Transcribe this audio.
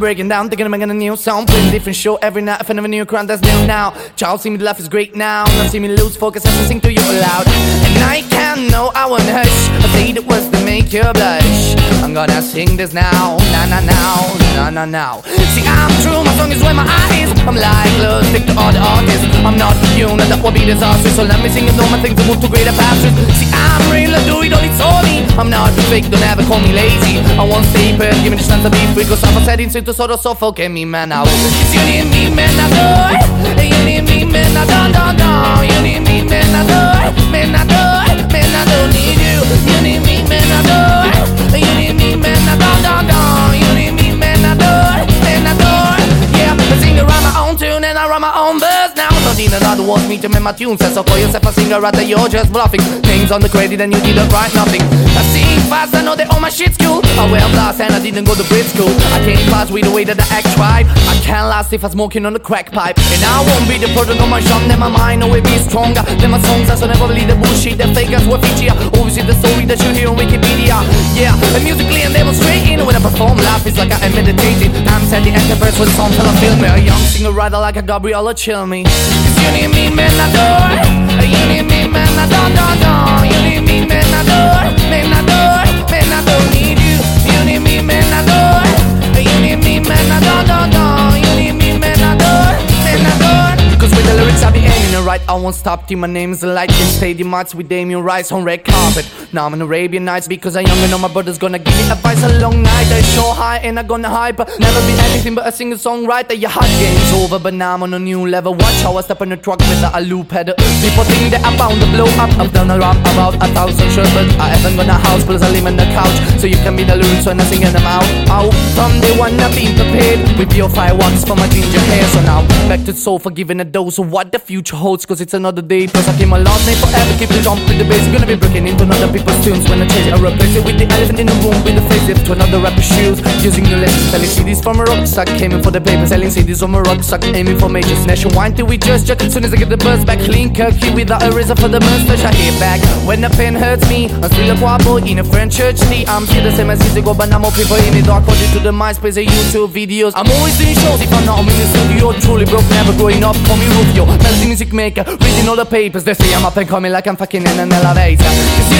Breaking down, thinking I'm making a new song. Playing a different show every night, I knew a crown that's new now. Child, see me, life is great now. Now see me lose focus as I sing to you aloud. And I can't know, I won't hush. I it was to make you blush. I'm gonna sing this now, na na now, na na now. See, I'm true, my song is where my eye is. I'm like, look, stick to all the artists. I'm not you, and that would be disastrous. So let me sing and know my things to move to greater pastures. See, I'm real, I do it all, it's all me. I'm not fake, don't ever call me lazy. I won't stay put, give me the chance to be free. Cause I'm a setting to sort of suffocate me, man. Now, cause you need me, man, I do need another wants me to my tune. Says so call yourself a singer, rather you're just bluffing. Names on the credit and you didn't write nothing. I sing fast, I know that all my shit's cool. I wear a blast and I didn't go to Brit school. I can't pass with the way that I act right. I can't last if I'm smoking on the crack pipe. And I won't be the product of my shop, then my mind always be stronger. Then my songs, I so never believe the bullshit. The fakers were feature. Always the story that you hear on Wikipedia. Yeah, and musically and demonstrating. When I live, it's like I am meditating. I'm enterprise for the song till I feel me. A young singer writer like a Gabriella Cilmi. Cause you need me, man, I do. You need me, man, I don't, don't, don't. I won't stop till my the light. Can stadium arts with Damien Rice on red carpet. Now I'm in Arabian Nights because I'm young and know my brother's gonna give me advice a long night. I show high and I gonna hype. Never be anything but a singer songwriter. Your hot game's over, but now I'm on a new level. Watch how I step in the truck with a loop pedal. People think that I'm bound to blow up. I've done a rap about a thousand shows, but I haven't got a house, plus I live in the couch. So you can be the lyrics when I'm singing them out. Out from day one, I've been prepared with your fireworks for my ginger hair. So now back to soul for giving a dose of what the future holds, cause it's another day. Plus I keep my last name forever, keep jump with the bass. Gonna be breaking into other people's tunes when I change it. I replace it with the elephant in the room with the facelift to another rapper's shoes. Using new lessons, selling CDs from a rucksack. Came in for the paper, selling CDs on my rucksack. Aiming for majors, nationwide till we just jet. Soon as I get the buzz back, clean Kirky without a razor for the mustache. I hear back when the pain hurts me. I'm still a guapo in a French church tea. I'm still the same as years ago, but I'm more people in the dark. Body to the MySpace and YouTube videos. I'm always doing shows if I'm not I'm in the studio. Truly broke, never growing up. Call me Rufio, melody music maker. Reading all the papers, they say I'm up and coming like I'm fucking in an elevator. Cause